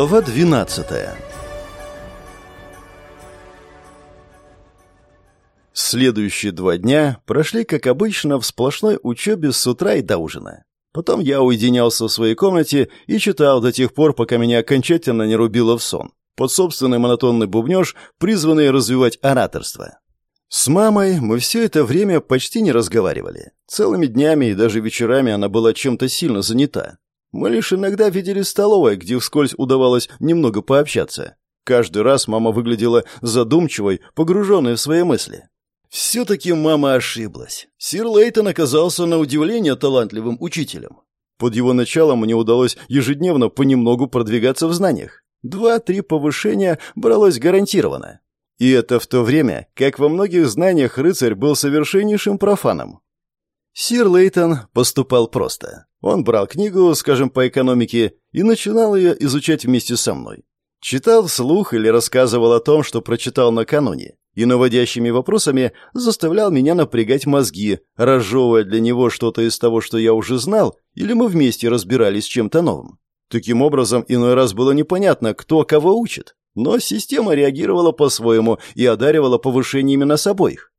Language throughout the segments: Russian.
Глава 12 Следующие два дня прошли, как обычно, в сплошной учебе с утра и до ужина. Потом я уединялся в своей комнате и читал до тех пор, пока меня окончательно не рубило в сон, под собственный монотонный бубнеж, призванный развивать ораторство. С мамой мы все это время почти не разговаривали. Целыми днями и даже вечерами она была чем-то сильно занята. Мы лишь иногда видели столовой, где вскользь удавалось немного пообщаться. Каждый раз мама выглядела задумчивой, погруженной в свои мысли. Все-таки мама ошиблась. Сир Лейтон оказался на удивление талантливым учителем. Под его началом мне удалось ежедневно понемногу продвигаться в знаниях. Два-три повышения бралось гарантированно. И это в то время, как во многих знаниях рыцарь был совершеннейшим профаном. Сир Лейтон поступал просто. Он брал книгу, скажем, по экономике, и начинал ее изучать вместе со мной. Читал вслух или рассказывал о том, что прочитал накануне, и наводящими вопросами заставлял меня напрягать мозги, разжевывая для него что-то из того, что я уже знал, или мы вместе разбирались с чем-то новым. Таким образом, иной раз было непонятно, кто кого учит, но система реагировала по-своему и одаривала повышениями нас обоих.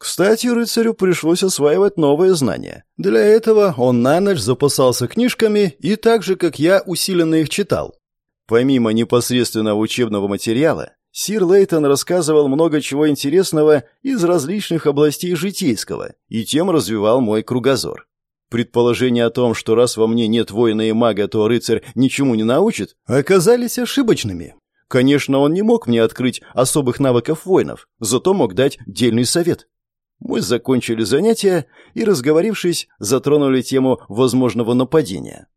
Кстати, рыцарю пришлось осваивать новые знания. Для этого он на ночь запасался книжками и так же, как я, усиленно их читал. Помимо непосредственного учебного материала, Сир Лейтон рассказывал много чего интересного из различных областей житейского и тем развивал мой кругозор. Предположения о том, что раз во мне нет воина и мага, то рыцарь ничему не научит, оказались ошибочными. Конечно, он не мог мне открыть особых навыков воинов, зато мог дать дельный совет. Мы закончили занятия и, разговорившись, затронули тему возможного нападения.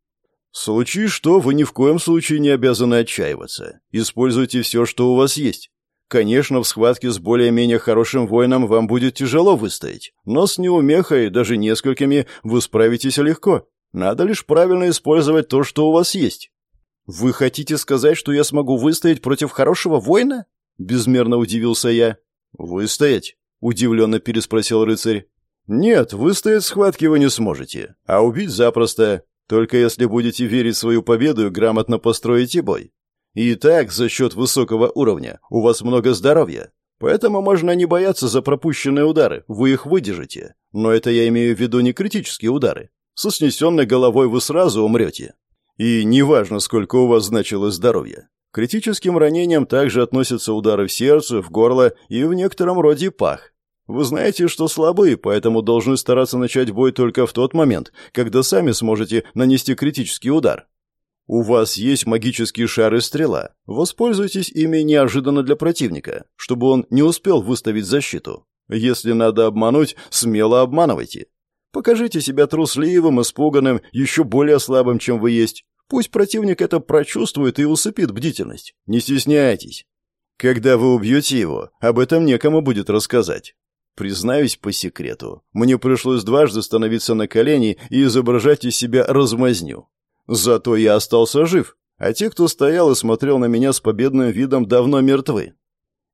В случае что, вы ни в коем случае не обязаны отчаиваться. Используйте все, что у вас есть. Конечно, в схватке с более-менее хорошим воином вам будет тяжело выстоять, но с неумехой, даже несколькими, вы справитесь легко. Надо лишь правильно использовать то, что у вас есть. Вы хотите сказать, что я смогу выстоять против хорошего воина? Безмерно удивился я. Выстоять? Удивленно переспросил рыцарь. Нет, выстоять в схватке вы не сможете, а убить запросто. Только если будете верить в свою победу и грамотно построите бой. И так, за счет высокого уровня, у вас много здоровья. Поэтому можно не бояться за пропущенные удары, вы их выдержите. Но это я имею в виду не критические удары. Со снесенной головой вы сразу умрете. И неважно, сколько у вас значилось здоровья. К критическим ранениям также относятся удары в сердце, в горло и в некотором роде пах. Вы знаете, что слабы, поэтому должны стараться начать бой только в тот момент, когда сами сможете нанести критический удар. У вас есть магические шары стрела. Воспользуйтесь ими неожиданно для противника, чтобы он не успел выставить защиту. Если надо обмануть, смело обманывайте. Покажите себя трусливым, испуганным, еще более слабым, чем вы есть. Пусть противник это прочувствует и усыпит бдительность. Не стесняйтесь. Когда вы убьете его, об этом некому будет рассказать. Признаюсь по секрету, мне пришлось дважды становиться на колени и изображать из себя размазню. Зато я остался жив, а те, кто стоял и смотрел на меня с победным видом, давно мертвы.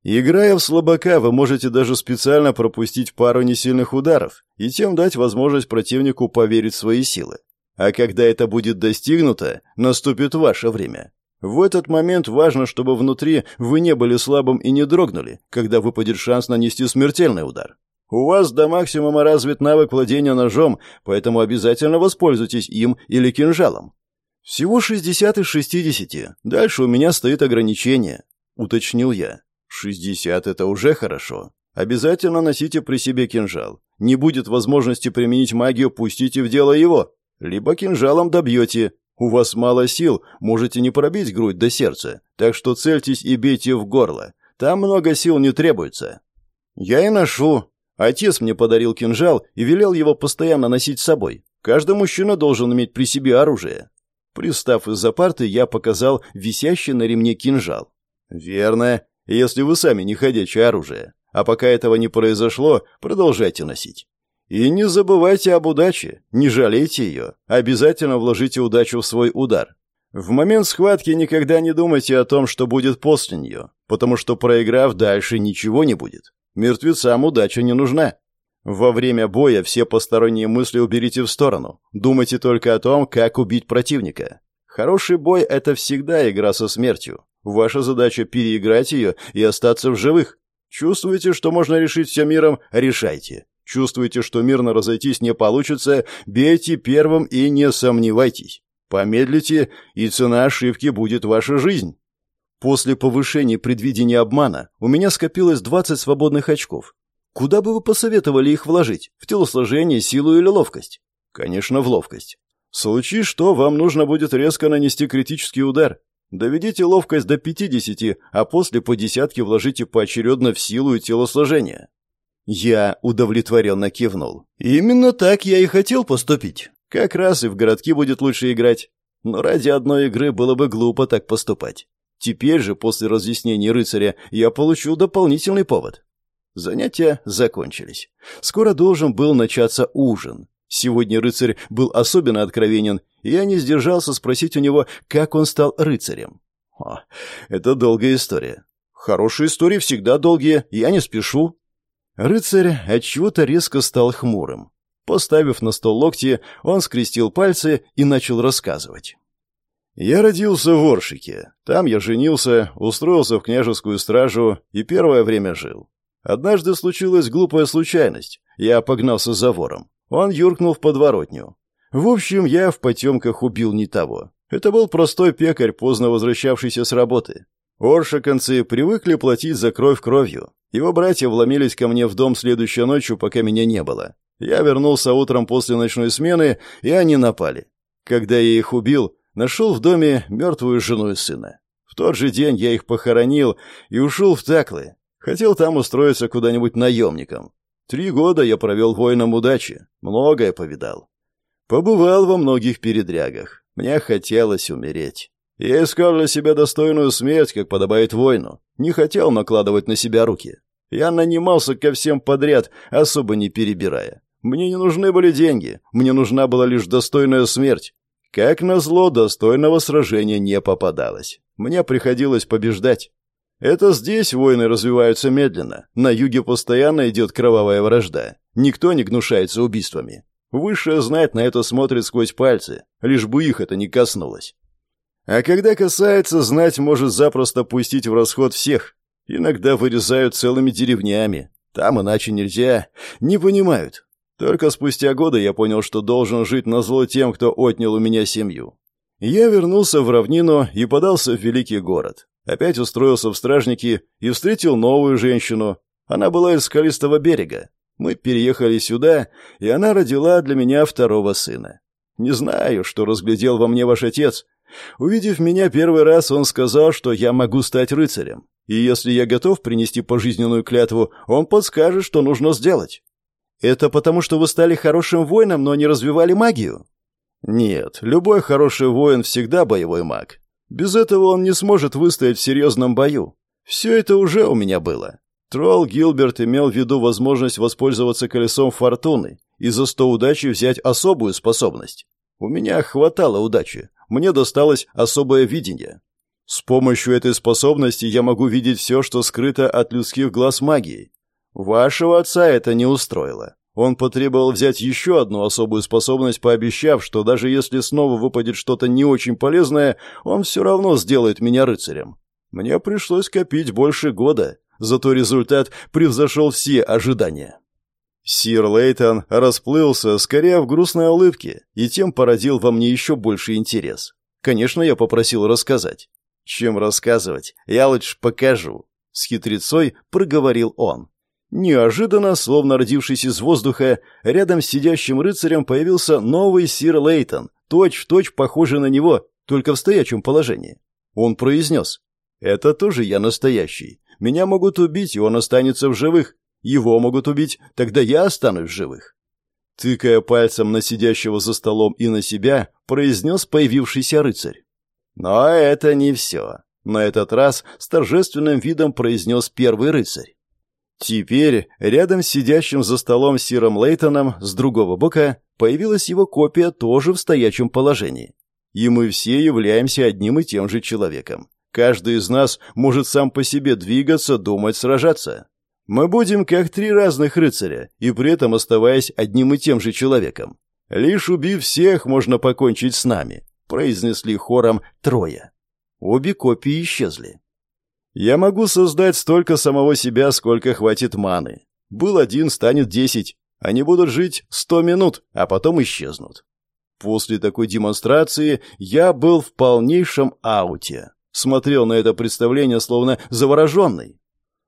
Играя в слабака, вы можете даже специально пропустить пару несильных ударов и тем дать возможность противнику поверить в свои силы. А когда это будет достигнуто, наступит ваше время. В этот момент важно, чтобы внутри вы не были слабым и не дрогнули, когда выпадет шанс нанести смертельный удар. У вас до максимума развит навык владения ножом, поэтому обязательно воспользуйтесь им или кинжалом. Всего 60 из 60. Дальше у меня стоит ограничение, уточнил я. 60 это уже хорошо. Обязательно носите при себе кинжал. Не будет возможности применить магию, пустите в дело его. Либо кинжалом добьете, у вас мало сил, можете не пробить грудь до сердца, так что цельтесь и бейте в горло. Там много сил не требуется. Я и ношу. Отец мне подарил кинжал и велел его постоянно носить с собой. Каждый мужчина должен иметь при себе оружие. Пристав из-за парты, я показал висящий на ремне кинжал. Верно, если вы сами не ходячее оружие. А пока этого не произошло, продолжайте носить. И не забывайте об удаче, не жалейте ее, обязательно вложите удачу в свой удар. В момент схватки никогда не думайте о том, что будет после нее, потому что проиграв, дальше ничего не будет. Мертвецам удача не нужна. Во время боя все посторонние мысли уберите в сторону. Думайте только о том, как убить противника. Хороший бой — это всегда игра со смертью. Ваша задача — переиграть ее и остаться в живых. Чувствуете, что можно решить все миром — решайте. Чувствуете, что мирно разойтись не получится — бейте первым и не сомневайтесь. Помедлите, и цена ошибки будет ваша жизнь. После повышения предвидения обмана у меня скопилось 20 свободных очков. Куда бы вы посоветовали их вложить? В телосложение, силу или ловкость? Конечно, в ловкость. Случае что, вам нужно будет резко нанести критический удар. Доведите ловкость до 50, а после по десятке вложите поочередно в силу и телосложение. Я удовлетворенно кивнул. Именно так я и хотел поступить. Как раз и в городки будет лучше играть. Но ради одной игры было бы глупо так поступать. Теперь же, после разъяснений рыцаря, я получил дополнительный повод. Занятия закончились. Скоро должен был начаться ужин. Сегодня рыцарь был особенно откровенен, и я не сдержался спросить у него, как он стал рыцарем. О, это долгая история. Хорошие истории всегда долгие, я не спешу. Рыцарь отчего-то резко стал хмурым. Поставив на стол локти, он скрестил пальцы и начал рассказывать. Я родился в Оршике. Там я женился, устроился в княжескую стражу и первое время жил. Однажды случилась глупая случайность. Я погнался за вором. Он юркнул в подворотню. В общем, я в потемках убил не того. Это был простой пекарь, поздно возвращавшийся с работы. Оршиканцы привыкли платить за кровь кровью. Его братья вломились ко мне в дом следующей ночью, пока меня не было. Я вернулся утром после ночной смены, и они напали. Когда я их убил, Нашел в доме мертвую жену и сына. В тот же день я их похоронил и ушел в Таклы. Хотел там устроиться куда-нибудь наемником. Три года я провел воином удачи, многое повидал. Побывал во многих передрягах. Мне хотелось умереть. Я искал для себя достойную смерть, как подобает воину. Не хотел накладывать на себя руки. Я нанимался ко всем подряд, особо не перебирая. Мне не нужны были деньги, мне нужна была лишь достойная смерть. Как назло, достойного сражения не попадалось. Мне приходилось побеждать. Это здесь войны развиваются медленно. На юге постоянно идет кровавая вражда. Никто не гнушается убийствами. Высшая знать на это смотрит сквозь пальцы, лишь бы их это не коснулось. А когда касается, знать может запросто пустить в расход всех. Иногда вырезают целыми деревнями. Там иначе нельзя. Не понимают. Только спустя годы я понял, что должен жить на зло тем, кто отнял у меня семью. Я вернулся в равнину и подался в великий город. Опять устроился в стражники и встретил новую женщину. Она была из скалистого берега. Мы переехали сюда, и она родила для меня второго сына. Не знаю, что разглядел во мне ваш отец. Увидев меня первый раз, он сказал, что я могу стать рыцарем. И если я готов принести пожизненную клятву, он подскажет, что нужно сделать. Это потому, что вы стали хорошим воином, но не развивали магию? Нет, любой хороший воин всегда боевой маг. Без этого он не сможет выстоять в серьезном бою. Все это уже у меня было. Тролл Гилберт имел в виду возможность воспользоваться колесом фортуны и за сто удачи взять особую способность. У меня хватало удачи. Мне досталось особое видение. С помощью этой способности я могу видеть все, что скрыто от людских глаз магии. Вашего отца это не устроило. Он потребовал взять еще одну особую способность, пообещав, что даже если снова выпадет что-то не очень полезное, он все равно сделает меня рыцарем. Мне пришлось копить больше года, зато результат превзошел все ожидания. Сир Лейтон расплылся скорее в грустной улыбке и тем породил во мне еще больше интерес. Конечно, я попросил рассказать. Чем рассказывать? Я лучше покажу. С хитрецой проговорил он. Неожиданно, словно родившись из воздуха, рядом с сидящим рыцарем появился новый сир Лейтон, точь-в-точь точь похожий на него, только в стоячем положении. Он произнес, «Это тоже я настоящий. Меня могут убить, и он останется в живых. Его могут убить, тогда я останусь в живых». Тыкая пальцем на сидящего за столом и на себя, произнес появившийся рыцарь. Но это не все. На этот раз с торжественным видом произнес первый рыцарь. Теперь, рядом с сидящим за столом Сиром Лейтоном, с другого бока, появилась его копия тоже в стоячем положении. И мы все являемся одним и тем же человеком. Каждый из нас может сам по себе двигаться, думать, сражаться. Мы будем как три разных рыцаря, и при этом оставаясь одним и тем же человеком. Лишь убив всех, можно покончить с нами. произнесли хором трое. Обе копии исчезли. Я могу создать столько самого себя, сколько хватит маны. Был один, станет десять. Они будут жить сто минут, а потом исчезнут. После такой демонстрации я был в полнейшем ауте. Смотрел на это представление словно завороженный.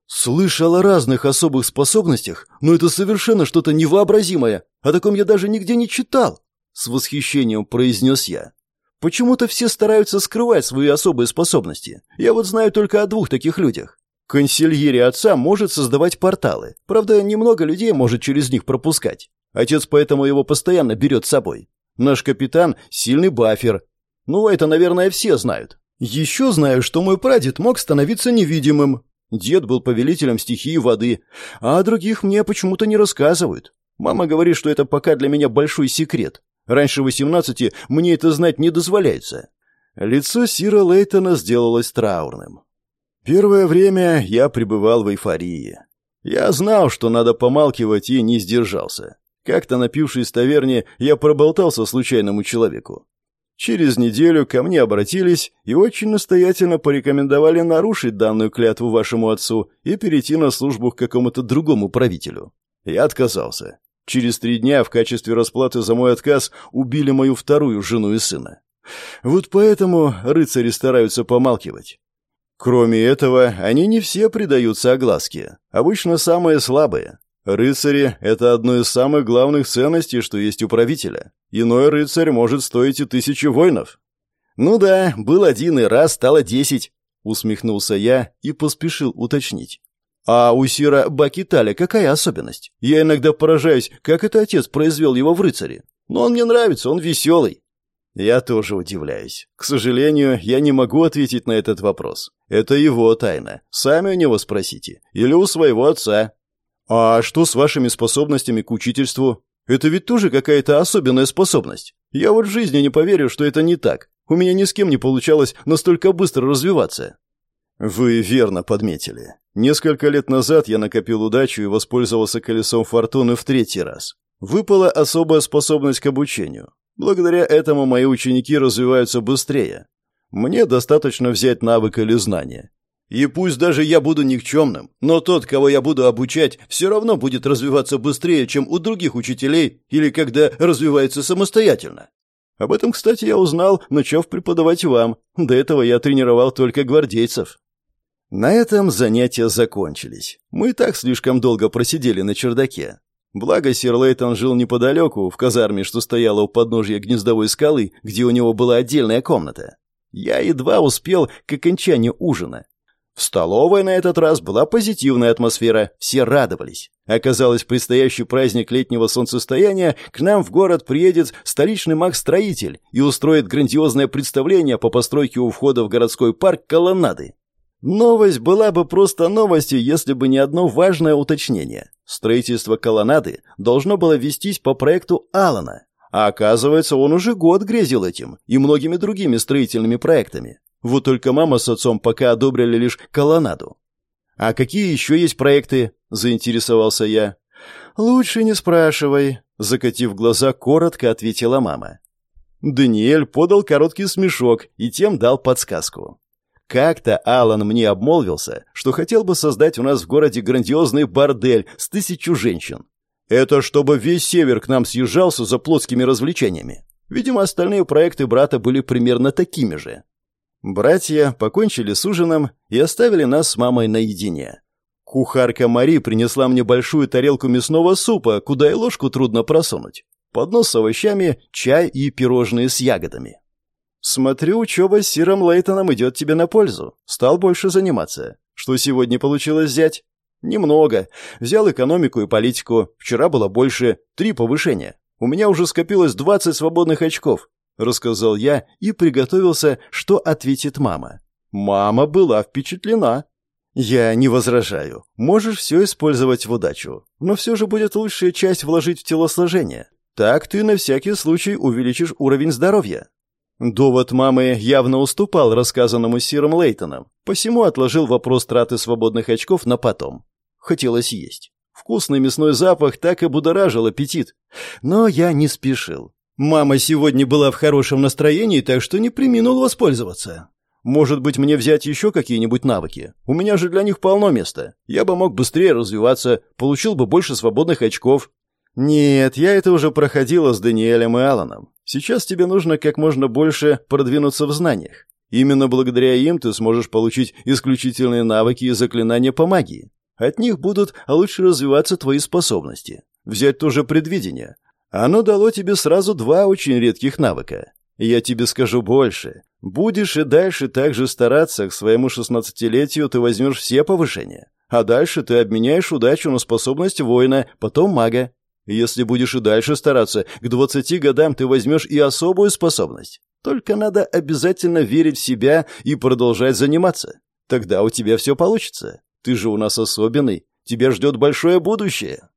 Слышал о разных особых способностях, но это совершенно что-то невообразимое. О таком я даже нигде не читал. С восхищением произнес я. Почему-то все стараются скрывать свои особые способности. Я вот знаю только о двух таких людях. Консильери отца может создавать порталы. Правда, немного людей может через них пропускать. Отец поэтому его постоянно берет с собой. Наш капитан — сильный бафер. Ну, это, наверное, все знают. Еще знаю, что мой прадед мог становиться невидимым. Дед был повелителем стихии воды, а о других мне почему-то не рассказывают. Мама говорит, что это пока для меня большой секрет. Раньше восемнадцати мне это знать не дозволяется. Лицо Сира Лейтона сделалось траурным. Первое время я пребывал в эйфории. Я знал, что надо помалкивать, и не сдержался. Как-то напившись в таверне, я проболтался случайному человеку. Через неделю ко мне обратились и очень настоятельно порекомендовали нарушить данную клятву вашему отцу и перейти на службу к какому-то другому правителю. Я отказался. Через три дня в качестве расплаты за мой отказ убили мою вторую жену и сына. Вот поэтому рыцари стараются помалкивать. Кроме этого, они не все предаются огласке. Обычно самые слабые. Рыцари — это одно из самых главных ценностей, что есть у правителя. Иной рыцарь может стоить и тысячи воинов. «Ну да, был один, и раз стало десять», — усмехнулся я и поспешил уточнить. «А у Сира Бакиталя какая особенность? Я иногда поражаюсь, как это отец произвел его в рыцаре. Но он мне нравится, он веселый». Я тоже удивляюсь. К сожалению, я не могу ответить на этот вопрос. Это его тайна. Сами у него спросите. Или у своего отца. «А что с вашими способностями к учительству? Это ведь тоже какая-то особенная способность. Я вот в жизни не поверю, что это не так. У меня ни с кем не получалось настолько быстро развиваться». «Вы верно подметили. Несколько лет назад я накопил удачу и воспользовался колесом фортуны в третий раз. Выпала особая способность к обучению. Благодаря этому мои ученики развиваются быстрее. Мне достаточно взять навык или знание. И пусть даже я буду никчемным, но тот, кого я буду обучать, все равно будет развиваться быстрее, чем у других учителей или когда развивается самостоятельно. Об этом, кстати, я узнал, начав преподавать вам. До этого я тренировал только гвардейцев. На этом занятия закончились. Мы и так слишком долго просидели на чердаке. Благо, сир Лейтон жил неподалеку, в казарме, что стояла у подножья гнездовой скалы, где у него была отдельная комната. Я едва успел к окончанию ужина, в столовой на этот раз была позитивная атмосфера, все радовались. Оказалось, предстоящий праздник летнего солнцестояния к нам в город приедет столичный маг-строитель и устроит грандиозное представление по постройке у входа в городской парк колоннады. Новость была бы просто новостью, если бы не одно важное уточнение. Строительство колоннады должно было вестись по проекту Алана, а оказывается, он уже год грезил этим и многими другими строительными проектами. Вот только мама с отцом пока одобрили лишь колоннаду. «А какие еще есть проекты?» – заинтересовался я. «Лучше не спрашивай», – закатив глаза, коротко ответила мама. Даниэль подал короткий смешок и тем дал подсказку. Как-то Алан мне обмолвился, что хотел бы создать у нас в городе грандиозный бордель с тысячу женщин. Это чтобы весь север к нам съезжался за плотскими развлечениями. Видимо, остальные проекты брата были примерно такими же. Братья покончили с ужином и оставили нас с мамой наедине. Кухарка Мари принесла мне большую тарелку мясного супа, куда и ложку трудно просунуть. Поднос с овощами, чай и пирожные с ягодами. «Смотрю, учеба с Сиром Лейтоном идет тебе на пользу. Стал больше заниматься. Что сегодня получилось взять?» «Немного. Взял экономику и политику. Вчера было больше. Три повышения. У меня уже скопилось двадцать свободных очков. — рассказал я и приготовился, что ответит мама. Мама была впечатлена. «Я не возражаю. Можешь все использовать в удачу. Но все же будет лучшая часть вложить в телосложение. Так ты на всякий случай увеличишь уровень здоровья». Довод мамы явно уступал рассказанному Сиром Лейтоном, посему отложил вопрос траты свободных очков на потом. Хотелось есть. Вкусный мясной запах так и будоражил аппетит. Но я не спешил. Мама сегодня была в хорошем настроении, так что не приминул воспользоваться. Может быть, мне взять еще какие-нибудь навыки? У меня же для них полно места. Я бы мог быстрее развиваться, получил бы больше свободных очков. Нет, я это уже проходила с Даниэлем и Аланом. Сейчас тебе нужно как можно больше продвинуться в знаниях. Именно благодаря им ты сможешь получить исключительные навыки и заклинания по магии. От них будут лучше развиваться твои способности. Взять тоже предвидение. Оно дало тебе сразу два очень редких навыка. Я тебе скажу больше. Будешь и дальше так же стараться, к своему шестнадцатилетию ты возьмешь все повышения. А дальше ты обменяешь удачу на способность воина, потом мага. Если будешь и дальше стараться, к двадцати годам ты возьмешь и особую способность. Только надо обязательно верить в себя и продолжать заниматься. Тогда у тебя все получится. Ты же у нас особенный. Тебя ждет большое будущее.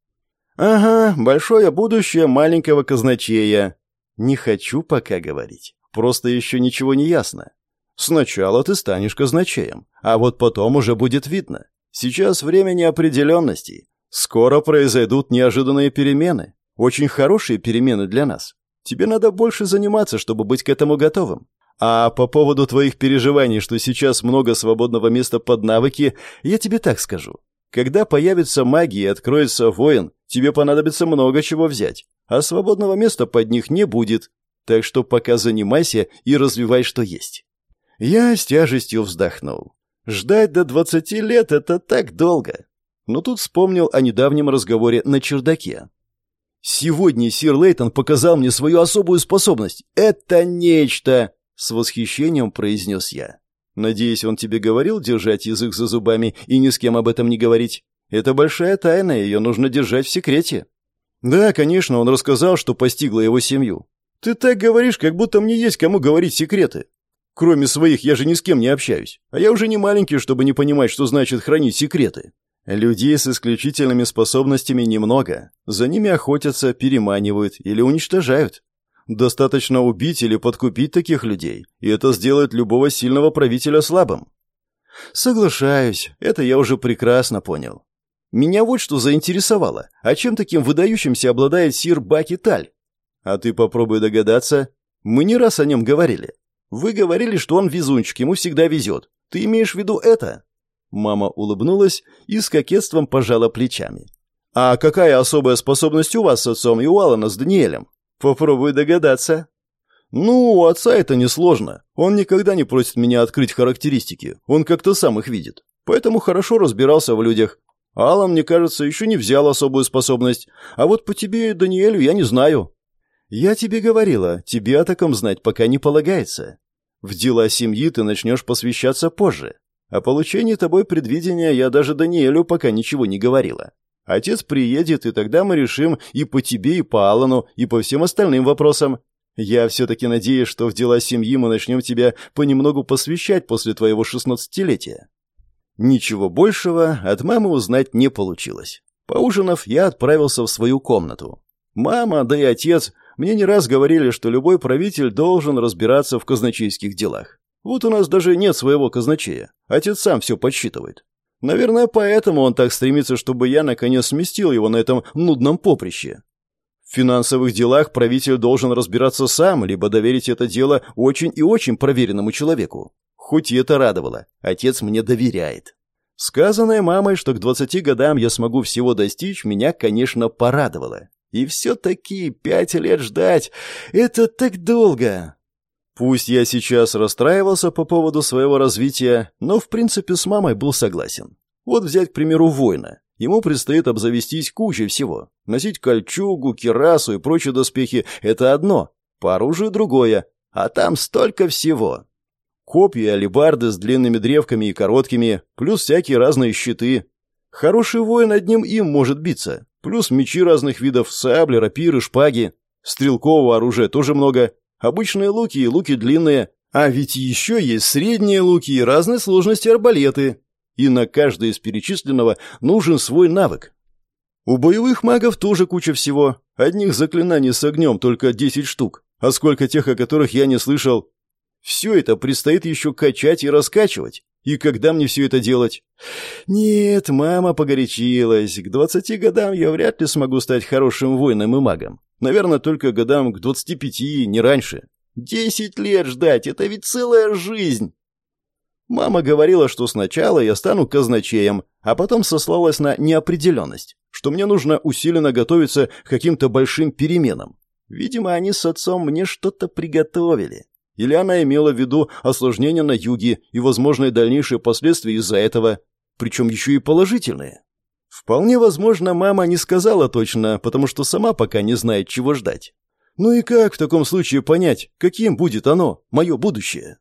«Ага, большое будущее маленького казначея». «Не хочу пока говорить. Просто еще ничего не ясно. Сначала ты станешь казначеем, а вот потом уже будет видно. Сейчас время неопределенностей. Скоро произойдут неожиданные перемены. Очень хорошие перемены для нас. Тебе надо больше заниматься, чтобы быть к этому готовым. А по поводу твоих переживаний, что сейчас много свободного места под навыки, я тебе так скажу. Когда появится магия и откроется воин, тебе понадобится много чего взять, а свободного места под них не будет. Так что пока занимайся и развивай, что есть. Я с тяжестью вздохнул. Ждать до двадцати лет — это так долго. Но тут вспомнил о недавнем разговоре на чердаке. «Сегодня сир Лейтон показал мне свою особую способность. Это нечто!» — с восхищением произнес я. Надеюсь, он тебе говорил держать язык за зубами и ни с кем об этом не говорить? Это большая тайна, ее нужно держать в секрете. Да, конечно, он рассказал, что постигло его семью. Ты так говоришь, как будто мне есть кому говорить секреты. Кроме своих, я же ни с кем не общаюсь. А я уже не маленький, чтобы не понимать, что значит хранить секреты. Людей с исключительными способностями немного. За ними охотятся, переманивают или уничтожают. Достаточно убить или подкупить таких людей, и это сделает любого сильного правителя слабым. Соглашаюсь, это я уже прекрасно понял. Меня вот что заинтересовало. А чем таким выдающимся обладает сир Баки Таль? А ты попробуй догадаться. Мы не раз о нем говорили. Вы говорили, что он везунчик, ему всегда везет. Ты имеешь в виду это? Мама улыбнулась и с кокетством пожала плечами. А какая особая способность у вас с отцом и у Алана с Даниэлем? Попробуй догадаться. Ну, у отца это несложно. Он никогда не просит меня открыть характеристики. Он как-то сам их видит. Поэтому хорошо разбирался в людях. Алан, мне кажется, еще не взял особую способность. А вот по тебе Даниэлю я не знаю. Я тебе говорила, тебе о таком знать пока не полагается. В дела семьи ты начнешь посвящаться позже. О получении тобой предвидения я даже Даниэлю пока ничего не говорила. Отец приедет, и тогда мы решим и по тебе, и по Аллану, и по всем остальным вопросам. Я все-таки надеюсь, что в дела семьи мы начнем тебя понемногу посвящать после твоего шестнадцатилетия». Ничего большего от мамы узнать не получилось. Поужинав, я отправился в свою комнату. Мама, да и отец мне не раз говорили, что любой правитель должен разбираться в казначейских делах. Вот у нас даже нет своего казначея. Отец сам все подсчитывает. Наверное, поэтому он так стремится, чтобы я наконец сместил его на этом нудном поприще. В финансовых делах правитель должен разбираться сам, либо доверить это дело очень и очень проверенному человеку. Хоть и это радовало, отец мне доверяет. Сказанное мамой, что к двадцати годам я смогу всего достичь, меня, конечно, порадовало. И все-таки пять лет ждать — это так долго. Пусть я сейчас расстраивался по поводу своего развития, но в принципе с мамой был согласен. Вот взять, к примеру, воина. Ему предстоит обзавестись кучей всего. Носить кольчугу, кирасу и прочие доспехи – это одно, по оружию другое, а там столько всего. Копья, алебарды с длинными древками и короткими, плюс всякие разные щиты. Хороший воин одним им может биться, плюс мечи разных видов, сабли, рапиры, шпаги. Стрелкового оружия тоже много, Обычные луки и луки длинные. А ведь еще есть средние луки и разной сложности арбалеты. И на каждый из перечисленного нужен свой навык. У боевых магов тоже куча всего. Одних заклинаний с огнем только 10 штук. А сколько тех, о которых я не слышал. Все это предстоит еще качать и раскачивать. И когда мне все это делать? Нет, мама погорячилась. К двадцати годам я вряд ли смогу стать хорошим воином и магом. Наверное, только годам к 25, не раньше. Десять лет ждать — это ведь целая жизнь. Мама говорила, что сначала я стану казначеем, а потом сослалась на неопределенность, что мне нужно усиленно готовиться к каким-то большим переменам. Видимо, они с отцом мне что-то приготовили. Или она имела в виду осложнения на юге и возможные дальнейшие последствия из-за этого, причем еще и положительные. Вполне возможно, мама не сказала точно, потому что сама пока не знает, чего ждать. Ну и как в таком случае понять, каким будет оно, мое будущее?